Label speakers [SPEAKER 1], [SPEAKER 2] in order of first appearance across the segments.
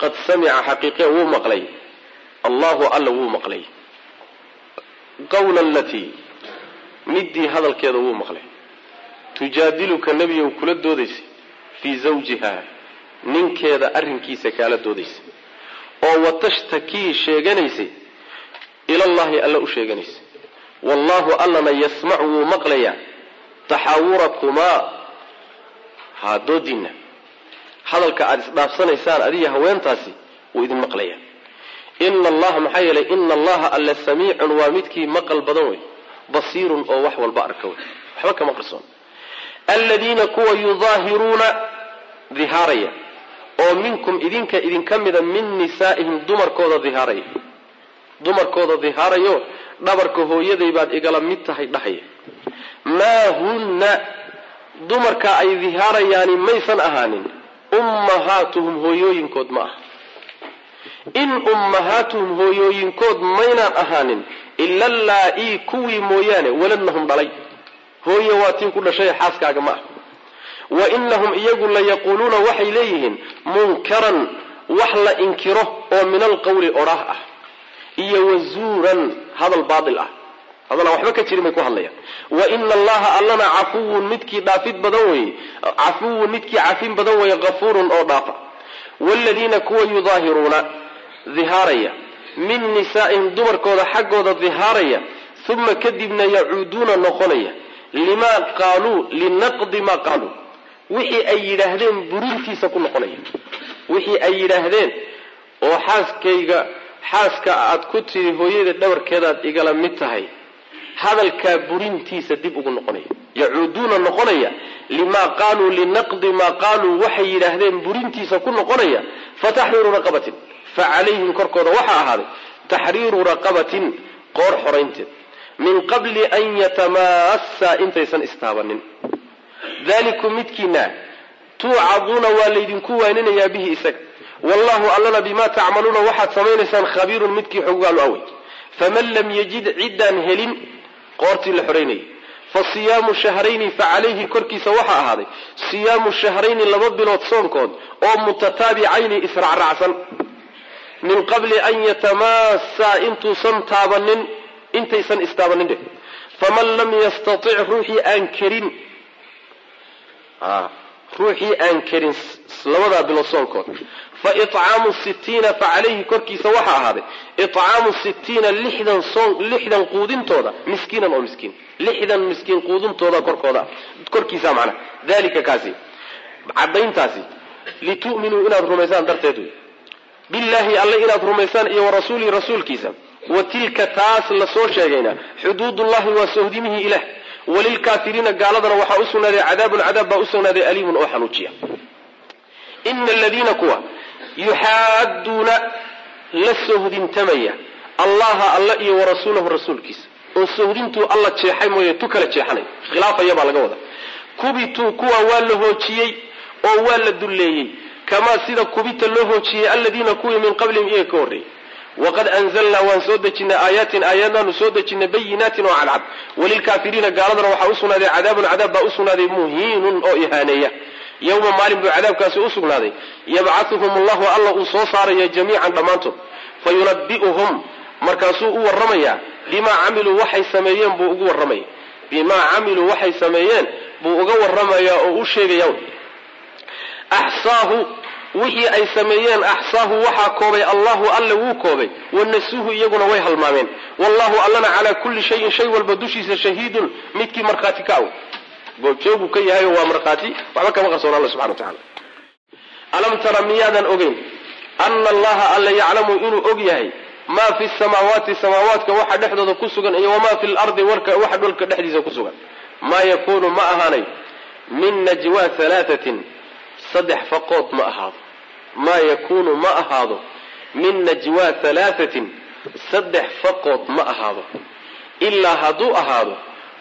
[SPEAKER 1] qad samica xaqiiqe wuu maqlay. Allahu alla wuu maqlay. Qawla alatii midii hadalkeeda wuu maqlay. Tujaadiluka nebiyow kula doodaysay fii zawjiha ninkeeda arrinkiisa kaala doodaysay oo watashtakii sheeganaysay ilallahi alla u sheeganaysay. Wallahu allana yasmacu wuu maqlayaa taxaawurakumaa haa doodiinna hadalka aada isdhaafsanaysaan adiga haweentaasi wuu idin maqlayaa. Ina allaha maxaa yeelay ina allaha alla samiicun waa midkii maqal badan wey basiirun oo wax walba arka wey waxba kama qarsoon. Aladiina kuwa yudaahiruuna dihaaraya oo minkum idinka idinka mida min nisaa'ihim dumarkooda dihaaraya. Dumarkooda dihaarayo dhabarka hooyaday baad igala mid tahay dhahaya. Maa hunna dumarka ay dihaarayaani maysan ahaanin ummahaatuhum hooyooyinkood ma aha. In ummahaatuhum hooyooyinkood maynaan ahaanin ila laa-ii kuwii mooyaane waladnahum dhalay. Hooye waa tii ku dhashay xaaskaaga ma ah wa inahum iyagu layaquuluuna waxay leeyihiin munkaran wax la inkiro oo min alqawli odhaah ah iyo wazuuran hadal baail ah hadal aan waxba ka jirin bay ku hadlayaan. Wa ina allaha allana cafuwun midkii dhaafid badan weye cafuwun midkii cafin badan weye kafuurun oo dhaafa. Wladiina kuwa yudaahiruuna dihaaraya min nisaa'ihim dumarkooda xaggooda dihaaraya uma kadibna yacuuduuna noqonaya. Limaa qaaluu linaqdi maa qaaluu wixii ay yidhaahdeen burintiisa ku noqonaya. Wixii ay yidhaahdeen oo xaaskayga xaaska aad ku tidhi hooyada dhabarkeedaad igala mid tahay hadalkaa burintiisa dib ugu noqonaya yacuuduuna noqonaya limaa qaaluu linaqdi maa qaaluu waxay yidhaahdeen burintiisa ku noqonaya fataxriiru raqabatin fa calayhim korkooda waxaa ahaaday taxriiru raqabatin qoor xoraynteed min qabli an yatamaassaa intaysan istaabanin. Dalikum midkiina tuucaduuna waa laydinku waaninayaa bihi isaga. Wallahu allana bimaa tacmaluuna waxaad samaynaysaan khabiirun midkii xogaalu awey faman lam yajid ciddaan helin qoortii la xoraynayay fa siyaamu shahrayni fa calayhi korkiisa waxaa ahaaday siyaamu shahrayni laba bilood soonkood oo mutataabicayni israacraacsan. Min qabli an yatamaassaa intuusan taabanin intaysan istaabanin dheh. Faman lam yastatic ruuxii aan karin ruuxii aan karin labadaa bilood soonkood fa icaamu sitiina fa korkiisa waxaa ahaaday icaamu sitiina lixdan soon lixdan quudintooda miskiinan oo miskiin lixdan miskiin quudintooda korkooda korkiisa macnaha dalika kaasi cadayntaasi litu'minuu inaad rumaysaan darteed wey billaahi alle inaad rumaysaan iyo warasuulihi rasuulkiisa wa tilka taas la soo sheegayna xuduudullahi waa sohdimihii ilaah walilkaafiriina gaaladana waxaa u sugnaaday cadaabun cadaab baa u aliimun oo xanuujiya. Ina aladiina kuwa yuxaaduuna la sohdintamaya. Allaha alla iyo warasuulahu rasuulkiisa oo sohdintuu alla jeexay mooye tu kala jeexanay. Khilaafaya baa laga wada kubituu kuwa waa la hoojiyey oo waa la dulleeyey. Kamaa sida kubita loo hoojiyey aladiina kuwii min qablihim iyaga ka horreeyey. Waqad anzalnaa waan soo dejinay aayaatin aayaadnaanu soo dejinay bayinaatin oo cadcad. Walilkaafiriina gaaladana waxaa u cadaabun cadaab baa u muhiinun oo ihaaneeya yowma maalin buu cadaabkaasi u sugnaaday. Yabcahuhum allahu alla uu soo saaraya jamiican dhammaantood. Fa yunabi'uhum markaasuu u warramayaa bimaa camiluu waxay sameeyeen buu ugu warramaya bimaa camiluu waxay sameeyeen buu uga warramayaa oo u sheegaya. Axsaahu wixii ay sameeyeen axsaahu waxaa koobay allahu alle wuu koobay. Wanasuuhu iyaguna way halmaameen. Wallahu allana calaa kulli shayin shay walba dushiisa shahiidun midkii markhaati ka aw goobjoogu ka yahay waa markhaati waxba kama qarsoon alla subxana wa tacala alam tara miyaadan ogeyn ana allaha alla yaclamu inuu og yahay maa fi samaawaati samaawaadka waxa dhexdooda ku sugan iyo wamaa fi lardi waxa dholka dhexdiisa ku sugan. Maa yakuunu ma ahaanay min najwa halaatatin saddex faqood ma ahaado. Maa yakuunu ma ahaado min najwa halaatatin saddex faqood ma ahaado. Ilaa hadduu ahaado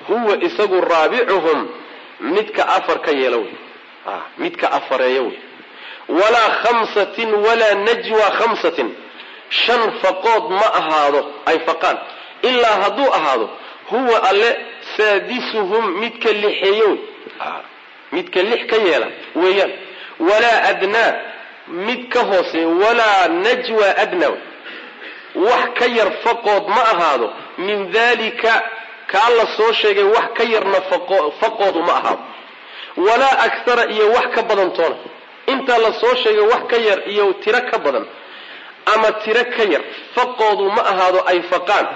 [SPEAKER 1] huwa isagu raabicuhum midka afar yeela wey. Midka afareeya wey. Walaa khamsatin walaa najwa khamsatin. Shan faqood ma ahaado ay faqaan. Ilaa hadduu ahaado huwa alle saadisuhum midka lixeeyo wey. Midka lix ka yeela weeyaan. Walaa adnaa mid ka hoose walaa najwa adna wax ka yar faqood ma ahaado min dalika kaa la soo sheegay wax ka yarna faqoodu ma ahaado walaa aktara iyo wax ka badan toona. Intaa la soo sheegay wax ka yar iyo tiro ka badan ama tiro ka yar faqoodu ma ahaado ay faqaan.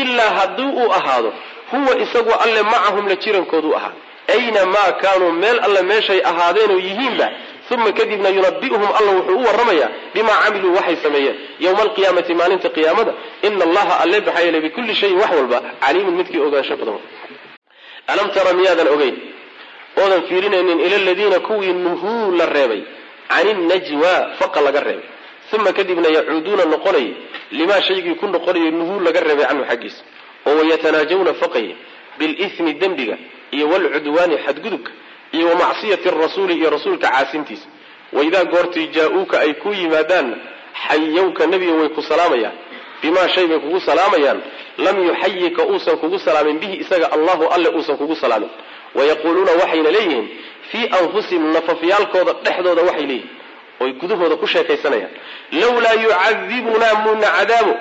[SPEAKER 1] Ilaa haddii uu ahaado huwa isagu alle macahum la jirankoodu ahaa. Aynamaa kaanuu meel alle meeshay ahaadeenoo yihiinba uma kadibna yunabi'uhum alla wuxuu u warramayaa bimaa camiluu waxay sameeyeen yowma alqiyaamati maalinta qiyaamada ina allaha alle baxaa yeelay bikulli shayin wax walba caliimun midkii ogaansho badan alam tara miyaadan ogeyn oodan fiirinaynin ila ladiina kuwii nuhuu la reebay can innajwa faqa laga reebay uma kadibna yacuuduuna noqonay limaa shaygii ku noqonayay nuhuu laga reebay canhu xaggiisa oo wayatanaajawna faqaya bilismi dembiga iyo walcudwaani xadgudubka iyo wa rasuuli iyo rasuulka caasintiisa waidaa goortii jaa-uuka ay ku yimaadaanna xayowka nebiga way ku salaamayaan. Bimaa shay bay kugu salaamayaan. Lam yuxayika uusan kugu salaamin bihi isaga allahu alle uusan kugu salaamin. Wayaquuluuna waxayna leeyihiin fii anfusihim nafafyaalkooda dhexdooda waxay leeyihiin oy gudahooda ku sheekaysanayaan. Lawlaa yucadibunaa muuna cadaabo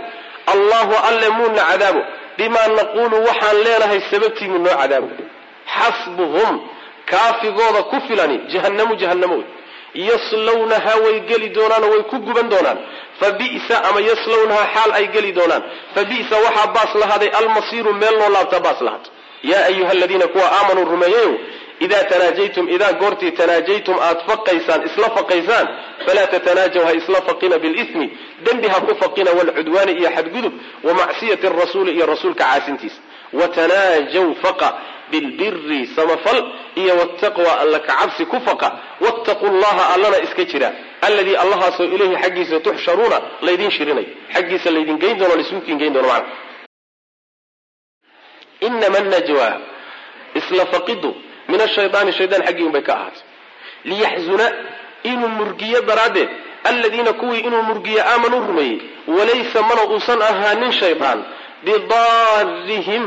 [SPEAKER 1] allahu alle muuna cadaabo bimaa naquulu waxaan leenahay sababtii noo cadaabo xasbuhum kaafigooda ku filani jahannamu jahannamo wey. Yaslawnahaa way geli doonaanoo way ku guban doonaan. Fa bi'sa ama yaslawnahaa xaal ay geli doonaan. Fa bi'sa waxaa baas lahaaday almasiiru meel loo laabtaa baas lahaad. Yaa ayuha aladiina kuwa aamanuu rumeeyayow idaa tanaajaytum idaa goortii tanaajaytum aad faqaysaan isla faqaysaan falaa tatanaajaw ha isla faqina bilismi. Dembi ha ku faqina walcudwaani iyo xadgudub wa macsiyati rasuuli iyo rasuulka caasintiisa watanaajaw faqa bilbiri samafal iyo wtaqwa alla kacabsi ku faqa wattaquu llaha allana iska jira alladii allahaasoo ilayhi xaggiisa tuxsharuuna laydin shirinayo xaggiisa laydin geyn doono laisuukiin geyn doono macna inama najwa isla faqidu min ashaydaani shaydaan xaggii unbay ka ahaatay liyaxzuna inuu murgiyo daraaddeed aladiina kuwii inuu murgiyo aamanuu rumeeyey walaysa mana uusan ahaanin shaydaan bidaarihim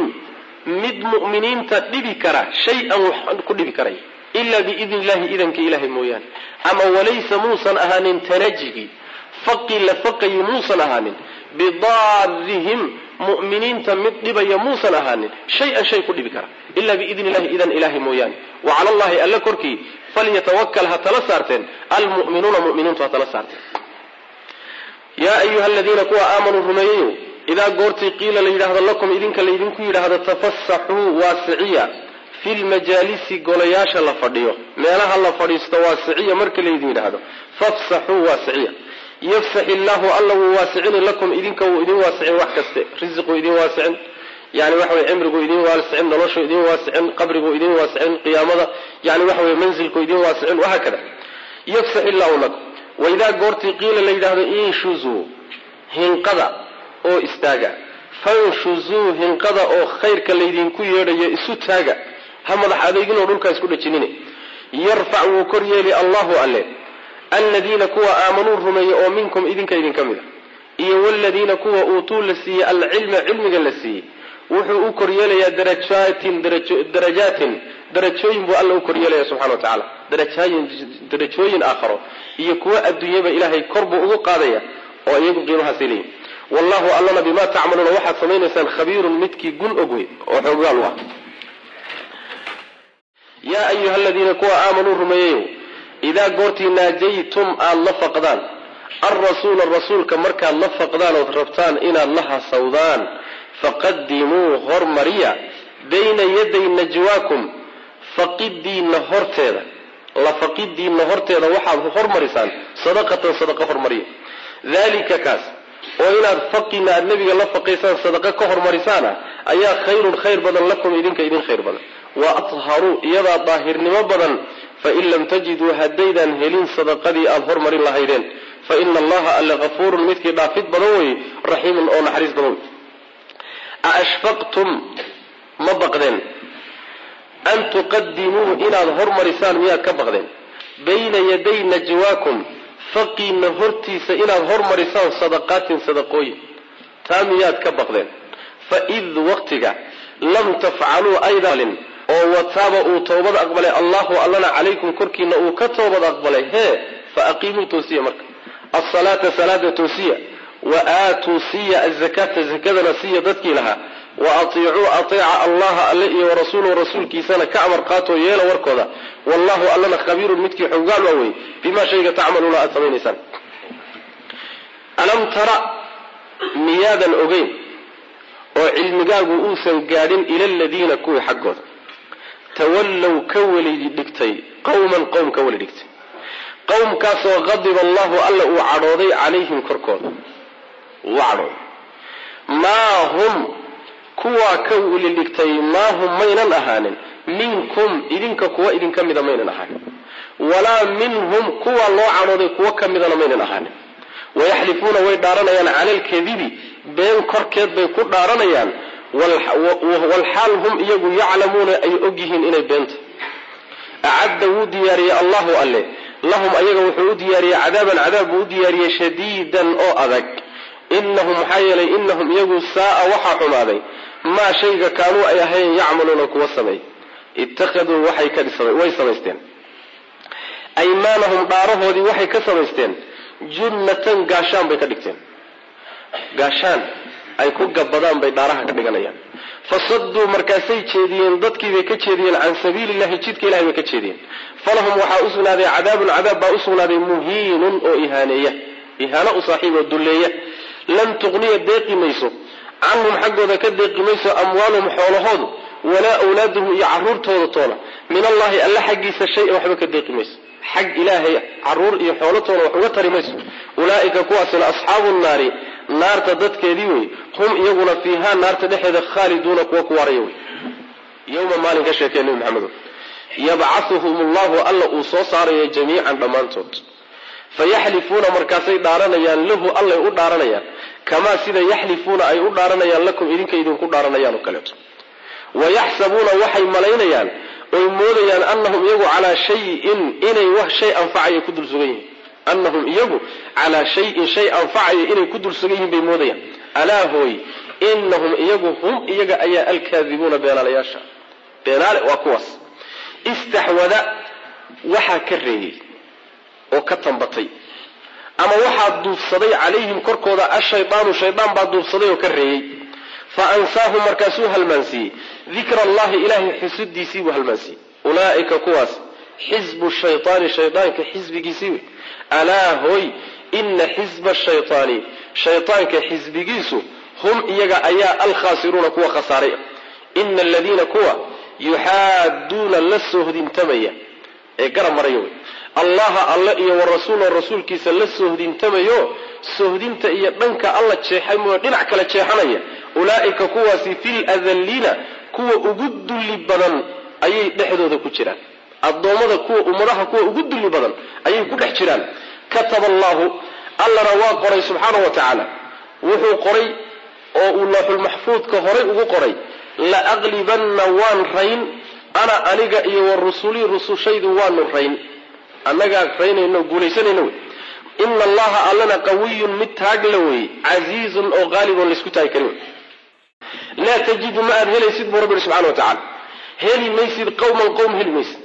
[SPEAKER 1] mid mu'miniinta dhibi kara shay-an wax ku dhibi karay ilaa biidni illahi idanka ilahay mooyaane ama walaysa muusan ahaanin tanajigii faqi la faqayi muusan ahaanin bidaarihim mu'miniinta mid dhibaya muusan ahaanin shay-an shay ku dhibi kara ilaa biidni illahi idan ilahay mooyaane wa cala allahi alle korkii falyatawakal ha tala saarteen almu'minuuna mu'miniintu ha tala saarteen yaa ayuha aladiina kuwa aamanuu rumeeyayo idaa goortii qiila la yidhaahdo lakum idinka laydinku yidhaahdo tafasaxuu waasiciya fi golayaasha la fadhiyo meelaha la fadhiisto waasiciya marka laydin yidhaahdo fafsaxuu waasiciya yafsax illaahu alla wuu waasicini lakum idinka wuu idin waasicin wax kaste risiquu idin waasicin yani waxa weye cimrigu idin waasicin noloshu idin waasicin qabrigu idin waasicin qiyaamada yani waxa weye manzilku idin waasicin wahaakada yafsax illaahu lakum waidaa goortii qiila la yidhaahdo inshuzuu hinqada oo istaaga. Fanshuzuu hinqada oo khayrka laydinku yeedhayo isu taaga. Ha madax adayginoo dhulkaa isku dhajinine yarfac wuu kor yeeli allahu alle. Aladiina kuwa aamanuu rumeeyey oo minkum idinka idinka mid a. Iyo waladiina kuwa uutuu la siiyey alcilma cilmiga la siiyey. Wuxuu u koryeelayaa darajaatin darajaatin darajooyin buu alla u koryeelaya subxana wa tacaala. Darajaayin darajooyin aakharo. Iyo kuwa adduunyaba ilaahay kor buu ugu qaadaya oo iyagu qiimahaasay leeyihiin wallahu allana bimaa tacmaluuna waxaad samaynaysaan khabiirun midkii gun og wey oo xoogaal ah. Yaa ayuha aladiina kuwa aamanuu rumeeyayo idaa goortii naajaytum aada la faqdaan. Alrasuula rasuulka markaad la faqdaan ood rabtaan inaad la hasawdaan faqadimuu hormariya bayna yaday najwaakum. Faqidiinna horteeda la faqidiinna horteeda waxaad hormarisaan sadaqatan sadaqa hormariya dalika kaas oo inaad faqina aad nebiga la faqaysaan sadaqa ka hormarisaana ayaa khayrun khayr badan lakum idinka idin khayr badan. Wa atharuu iyadaa daahirnimo badan fain lam tajiduu haddaydan helin sadaqadii aada hormarin lahaydeen. Fa ina allaha alle kafuurun midkii dhaafid badan weye raxiimun oo naxariis badan wey aashfaqtum ma baqdeen. An tuqadimuu inaad hormarisaan miyaad ka baqdeen. Bayna yaday najwaakum faqiina hortiisa inaad hormarisaan sadaqaatin sadaqooyin. Taa miyaad ka baqdeen? Fa id waqtiga lam tafcaluu aydalin oo wataaba uu toobad aqbalay allahu allana calaykum korkiina uu ka toobad aqbalay. Hee fa aqiimuu toosiya marka. Asalaata salaada toosiya. Wa aatuu siiya azakata zakadana siiya dadkii lahaa wa atiicuu ateeca allaha alle iyo warasuulahu rasuulkiisana ka amar qaatoo yeela warkooda wallahu allana khabiirun midkii xoggaal waa wey bimaa shayga tacmaluuna aad samaynaysaan alam tara miyaadan ogeyn oo cilmigaagu uusan gaadhin ila aladiina kuwii xaggooda tawallow ka weli dhigtay qowman qowm ka weli dhigtay qowmkaasoo qadiba allahu alla uu cadhooday calayhim korkooda uu cadhooday maa hum kuwaa ka weli dhigtay maa hum maynan ahaanin. Minkum idinka kuwa idinka mida maynan ahaanin. Walaa minhum kuwa loo cadhooday kuwo ka midana maynan ahaanin. Wayaxlifuuna way dhaaranayaan cala alkadibi been korkeed bay ku dhaaranayaan. Walxaal hum iyagu yaclamuuna ay ogyihiin inay beenta acadda wuu diyaariyey allahu alle. Lahum ayaga wuxuu u diyaariyey cadaaban cadaab buu u diyaariyey shadiidan oo adag. Inahum maxaa yeelay inahum iyagu saaa waxaa xumaaday maa shayga kaanuu ay ahayn yacmaluuna kuwa sameey ittakhaduu waxay ka way samaysteen. Aymaanahum dhaarahoodii waxay ka samaysteen. Junnatan gaashaan bay ka dhigteen. Gaashaan ay ku gabbadaan bay dhaaraha ka dhiganayaan. Fasaduu markaasay jeediyeen dadkiibay ka jeediyeen can sabiili illahi jidka ilahay bay ka jeediyeen. Falahum waxaa u sugnaaday cadaabun cadaab baa u sugnaaday muhiinun oo ihaaneeya. Ihaano u saaxiib oo dulleeya. Lan tuqniya deeqi mayso canhum xaggooda ka deeqi mayso amwaaluhum xoolahoodu walaa awlaaduhum iyo caruurtooda toona min allahi alla xaggiisa shay-an waxba ka deeqi mayso xag ilaahay carruur iyo xoolatoona wax uga tari mayso. Ulaa'ika kuwaasina asxaabu nnaari naarta dadkeedii wey hum iyaguna fiihaa naarta dhexeeda khaaliduuna kuwa ku waaraya wey. Yowma maalin ka sheekee nebi maxamedo yabcahuhum allahu alla uu soo saaraya jamiican dhammaantood fayaxlifuuna markaasay dhaaranayaan lahu allay u dhaaranayaan kamaa sida yaxlifuuna ay u dhaaranayaan lakum idinka idinku dhaaranayaan oo kaleeto wayaxsabuuna waxay malaynayaan oy moodayaan anahum iyagu calaa shayin inay wax shay anfacaya ku dul sugan yihiin anahum iyagu calaa shayin shay anfacaya inay ku dul sugan yihiin bay moodayaan alaa hooy inahum iyagu hum iyaga ayaa alkaadibuuna beenaalayaasha beenaale waa kuwaas istaxwada waxaa ka reeyey oo ka tambatay. Ama waxaa duufsaday calayhim korkooda ashaydaanu shaydaan baa duufsaday oo ka reeyey. Fa ansaahum markaasuu halmaansiiyey. Dikra allahi ilaahay xusudiisii buu halmaansiiyey. Ulaa'ika kuwaas xisbu shaytaani shaydaanka xisbigiisii wey. Alaa hooy ina xisba shaytaani shaytaanka xisbigiisu hum iyaga ayaa alkhaasiruuna kuwa khasaaray. Ina aladiina kuwa yuxaaduuna la soohdintamaya ee garab maraya wey allaha alle iyo warasuula rasuulkiisa la soohdintamayo soohdinta iyo dhanka alla jeexay mooyo dhinac kale jeexanaya. Ulaa'ika kuwaasi fil adalliina kuwa ugu dulli badan ayay dhexdooda ku jiraan. Addoommada kuwa ummadaha kuwa ugu dulli badan ayay ku dhex jiraan. Kataba allahu allana waa qoray subxaana wa tacaala. Wuxuu qoray oo uu looxulmaxfuudka horay ugu qoray. La aqlibanna waan rayn ana aniga iyo wa rusulii rusushaydu waanu rayn annagaa raynayno guulaysanayno. Wey ina allaha allana qawiyun mid taagla wey casiizun oo qaaliboon laysku taagi karin laa tajidu ma aad helaysid buu rabbi subxana wa tacala heli maysid qowman qowm heli maysid.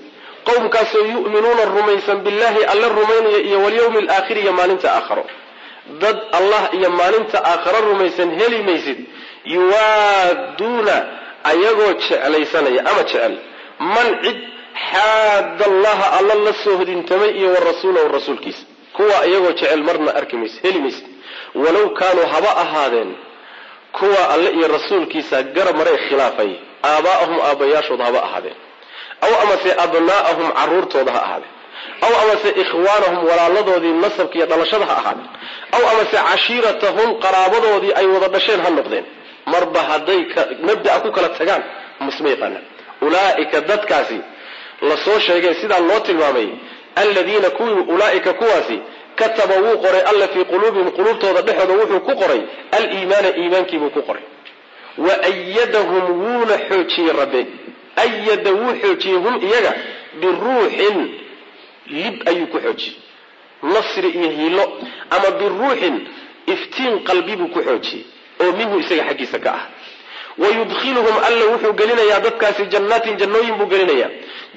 [SPEAKER 1] Qowmkaasoo yu'minuuna rumaysan billahi alle rumaynaya iyo walyawmi alaakhiri iyo maalinta aakharo. Dad allah iyo maalinta aakharo rumaysan heli maysid yuwaaduuna ayagoo jeclaysanaya ama jecel. Man cid xaada allaha alla la soo hodintamay iyo wa rasuulahu rasuulkiisa. Kuwa iyagoo jecel marna arki mayse heli mayse walow kaanuu haba ahaadeen kuwa alle iyo rasuulkiisa garab maray khilaafay aabaa'ahum aabbayaashooda haba ahaadeen. Aw amase abnaa'ahum caruurtooda ha ahaadeen. Aw amase ikhwaanahum walaaladoodii nasabka iyo dhalashada ha ahaadeen. Aw amase cashiiratahum qaraabadoodii ay wada dhasheen ha noqdeen. Marba hadday mabda'a ku kala tagaan masma yaqaanaan. Ulaa'ika dadkaasi la soo sheegay sidaa loo tilmaamay aladiina ulaa'ika kuwaasi kataba wuu qoray alla fii quluubihim quluubtooda dhexooda wuxuu ku qoray aliimaana iimaankiibuu ku qoray. Wa ayadahum wuuna xoojiyey rabbe ayada wuu xoojiyey hum iyaga biruuxin lib ayuu ku xoojiyey. Nasri iyo hiilo ama biruuxin iftiin qalbi buu ku xoojiyey oo minhu isaga xaggiisa ka ah. Wayudkhiluhum alla wuxuu gelinayaa dadkaasi jannaatin jannooyin buu gelinayaa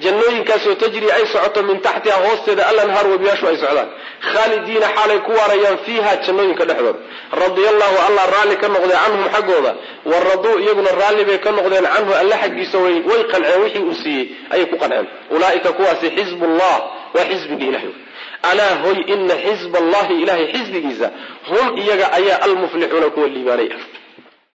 [SPEAKER 1] jannooyinkaasoo tajri ay socoto min taxtiha hoosteeda alanhaar webiyaashu ay socdaan. Khaalidiina xaalay ku waarayaan fiiha jannooyinka dhexdooda. Radia allahu allah raalli ka noqday canhum xaggooda. Wa raduu iyaguna raalli bay ka noqdeen canhu alle xaggiisa way qanceen wixii uu siiyey ayay ku qanceen. Ulaa'ika kuwaasi xizbullah waa xisbigii ilahay alaa hoy ina xizba allahi ilahay xisbigiisa hum iyaga ayaa almuflixuuna kuwa liibaanay ah